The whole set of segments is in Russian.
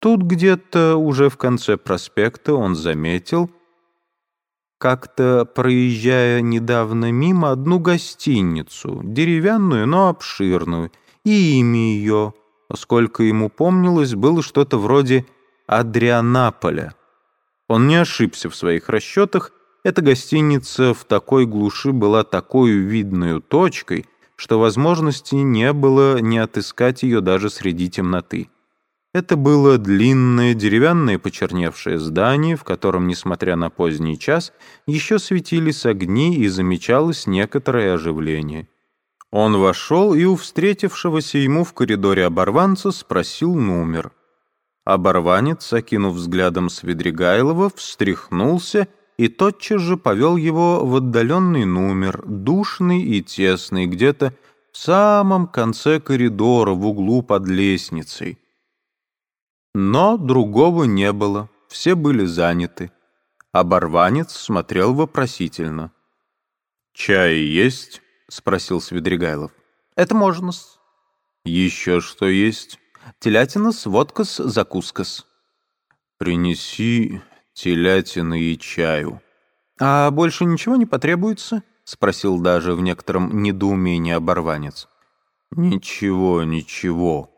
Тут где-то уже в конце проспекта он заметил, как-то проезжая недавно мимо одну гостиницу, деревянную, но обширную, и имя ее, сколько ему помнилось, было что-то вроде Адрианаполя. Он не ошибся в своих расчетах, эта гостиница в такой глуши была такой видной точкой, что возможности не было не отыскать ее даже среди темноты. Это было длинное деревянное почерневшее здание, в котором, несмотря на поздний час, еще светились огни и замечалось некоторое оживление. Он вошел и у встретившегося ему в коридоре оборванца спросил номер. Оборванец, окинув взглядом Свидригайлова, встряхнулся и тотчас же повел его в отдаленный номер, душный и тесный, где-то в самом конце коридора, в углу под лестницей. Но другого не было, все были заняты. Оборванец смотрел вопросительно. «Чай есть?» — спросил Свидригайлов. «Это можно-с». «Еще что есть?» «Телятина-с, водка-с, закуска-с». «Принеси телятины и чаю». «А больше ничего не потребуется?» — спросил даже в некотором недоумении оборванец. «Ничего, ничего»,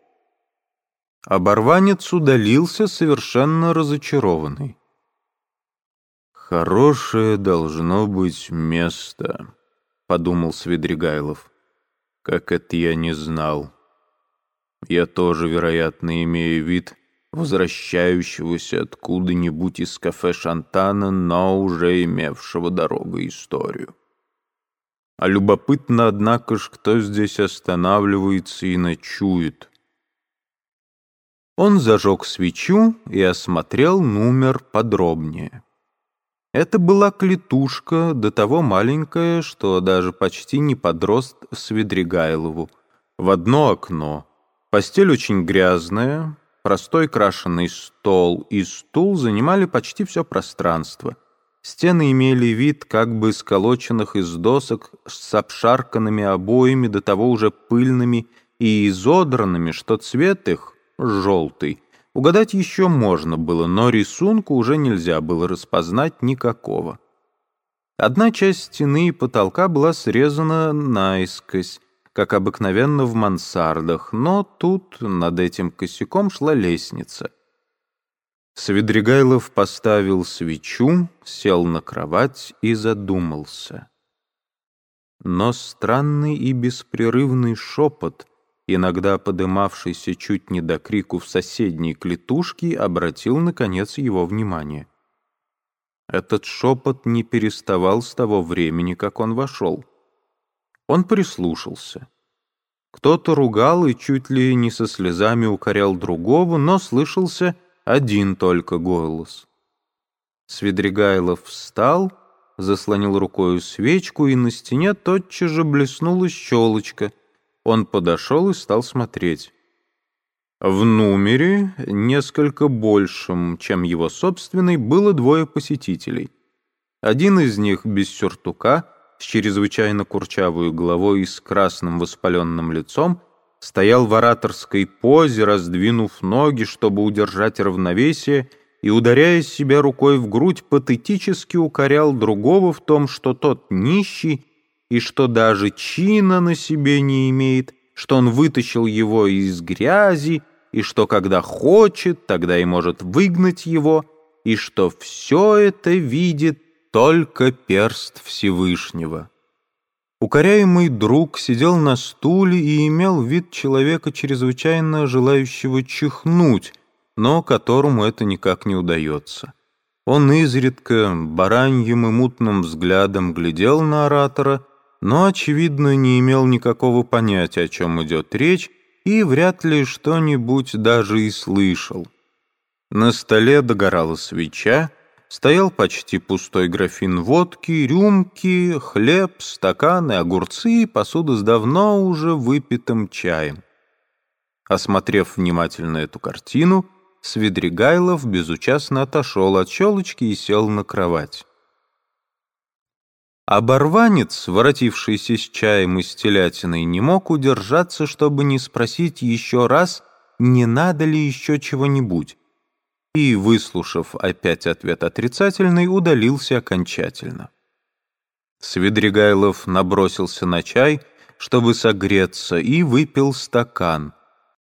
Оборванец удалился совершенно разочарованный. «Хорошее должно быть место», — подумал Свидригайлов. «Как это я не знал. Я тоже, вероятно, имею вид возвращающегося откуда-нибудь из кафе Шантана, но уже имевшего дорогу историю. А любопытно, однако ж, кто здесь останавливается и ночует». Он зажег свечу и осмотрел номер подробнее. Это была клетушка, до того маленькая, что даже почти не подрост Свидригайлову. В одно окно. Постель очень грязная, простой крашеный стол и стул занимали почти все пространство. Стены имели вид как бы сколоченных из досок с обшарканными обоями, до того уже пыльными и изодранными, что цвет их, желтый. Угадать еще можно было, но рисунку уже нельзя было распознать никакого. Одна часть стены и потолка была срезана наискось, как обыкновенно в мансардах, но тут над этим косяком шла лестница. Свидригайлов поставил свечу, сел на кровать и задумался. Но странный и беспрерывный шепот — иногда подымавшийся чуть не до крику в соседней клетушке, обратил, наконец, его внимание. Этот шепот не переставал с того времени, как он вошел. Он прислушался. Кто-то ругал и чуть ли не со слезами укорял другого, но слышался один только голос. Свидригайлов встал, заслонил рукою свечку, и на стене тотчас же блеснула щелочка — он подошел и стал смотреть. В номере, несколько большим, чем его собственный, было двое посетителей. Один из них без сюртука, с чрезвычайно курчавой головой и с красным воспаленным лицом, стоял в ораторской позе, раздвинув ноги, чтобы удержать равновесие, и, ударяя себя рукой в грудь, патетически укорял другого в том, что тот нищий и что даже чина на себе не имеет, что он вытащил его из грязи, и что когда хочет, тогда и может выгнать его, и что все это видит только перст Всевышнего. Укоряемый друг сидел на стуле и имел вид человека, чрезвычайно желающего чихнуть, но которому это никак не удается. Он изредка бараньим и мутным взглядом глядел на оратора но, очевидно, не имел никакого понятия, о чем идет речь, и вряд ли что-нибудь даже и слышал. На столе догорала свеча, стоял почти пустой графин водки, рюмки, хлеб, стаканы, огурцы и посуда с давно уже выпитым чаем. Осмотрев внимательно эту картину, Свидригайлов безучастно отошел от щелочки и сел на кровать. Оборванец, воротившийся с чаем и с телятиной, не мог удержаться, чтобы не спросить еще раз, не надо ли еще чего-нибудь. И, выслушав опять ответ отрицательный, удалился окончательно. Свидригайлов набросился на чай, чтобы согреться, и выпил стакан —